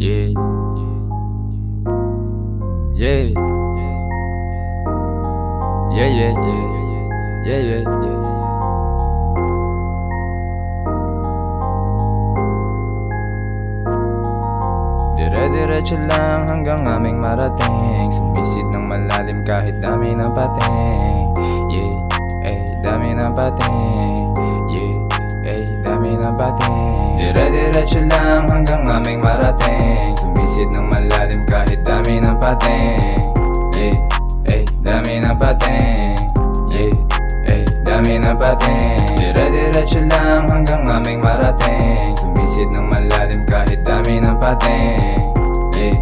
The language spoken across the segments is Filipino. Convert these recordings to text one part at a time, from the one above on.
Yeah. Yeah. Yeah, yeah, yeah. Yeah, yeah, yeah. Dire-diretso lang hanggang aming marating Sumisid ng malalim kahit dami ng pating Yeah, eh, dami ng pating Yeah eh, dami ng pating Dire-diretso lang hanggang aming marating. Sumisid ng malalim kahit dami ng pating. Yeah, eh, dami ng pating. Yeah, eh, dami ng pating. Dire-diretso lang hanggang aming marating. Sumisid ng malalim kahit dami ng pating. Yeah,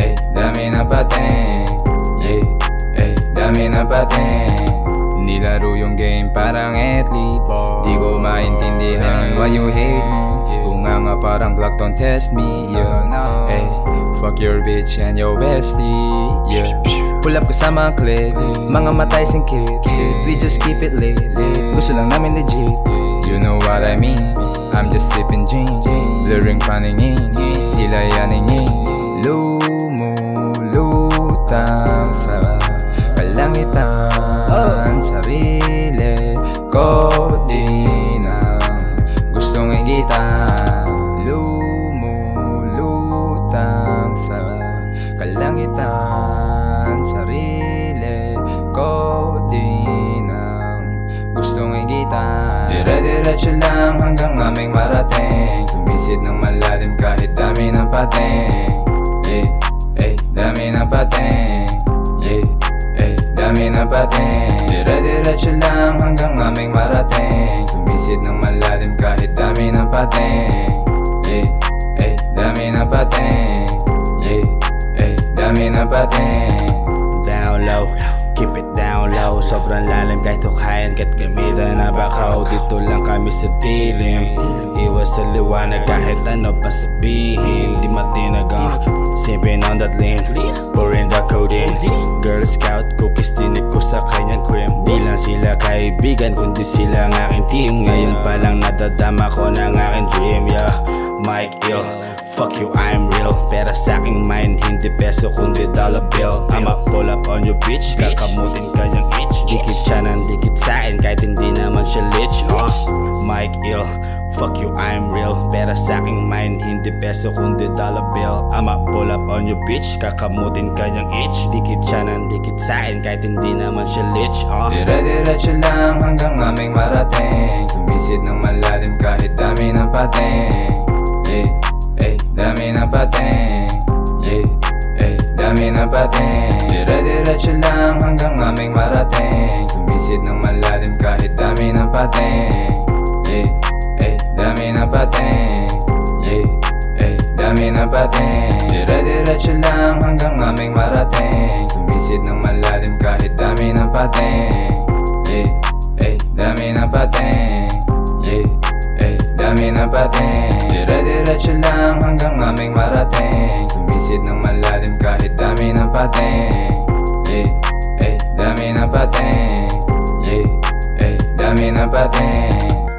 eh, dami ng pating. Yeah, eh, dami ng pating Nilaro yung game parang athlete. Di ko maintindihan why you hate me. Kung nga nga parang block don't test me Yeah, eh, fuck your bitch and your bestie Yeah, pull up kasama ang click Mga matay singkit We just keep it lit Gusto lang namin legit. You know what I mean? I'm just sipping gin Blurring paningin Sila yaningin. Lumulutang sa kalangitan ko din ang gustong igitan Lumulutang sa kalangitan Sarili ko din ang gustong igitan Dire-diretso lang hanggang aming marating. Sumisid ng malalim kahit dami ng pating. Yeah, eh, dami ng pating. Yeah, eh, dami ng pating Dire-diretso lang hanggang aming marating. Sumisid ng malalim kahit dami ng pating. Yeah, eh, dami ng pating. Yeah, eh, dami ng pating. Down low, keep it down low. Sobrang lalim kahit hukayan kahit gamitan na bakaw Dito lang kami sa dilim. Iwas sa liwanag kahit ano pa sabihin. Di matinag ang Simping on that lane Pouring the codeine kaibigan kundi sila ang aking team. Ngayon pa lang nadadama ko ng aking dream Yeah, Mike Ill Fuck you, I'm real. Pera sa aking mind, hindi peso kundi dollar bill. I'ma pull up on your bitch, kakamutin kanyang itch. Dikit siya ng dikit sa akin kahit hindi naman siya lich uh, Mike Ill, fuck you, I'm real. Pera sa aking mind, hindi peso kundi dollar bill. I'ma pull up on your bitch, kakamutin kanyang itch. Dikit siya ng sa akin kahit hindi naman siya lich uh. Dire-diretso lang hanggang aming marating. Sumisid ng malalim kahit dami ng pating. Yeah, eh, dami ng pating. Yeah, eh, dami ng pating. Dire-diretso lang hanggang aming marating. Sumisid ng malalim kahit dami ng pating. Yeah, eh, dami ng pating. Yeah, eh, dami ng pating. Dire-diretso lang hanggang aming marating. Sumisid ng malalim kahit dami ng pating. Yeah, eh, dami ng pating. Yeah, eh, dami ng pating. Dire-diretso lang hanggang aming marating. Sumisid ng malalim kahit dami ng pating. Yeah, eh, dami ng pating. Yeah, eh, dami ng pating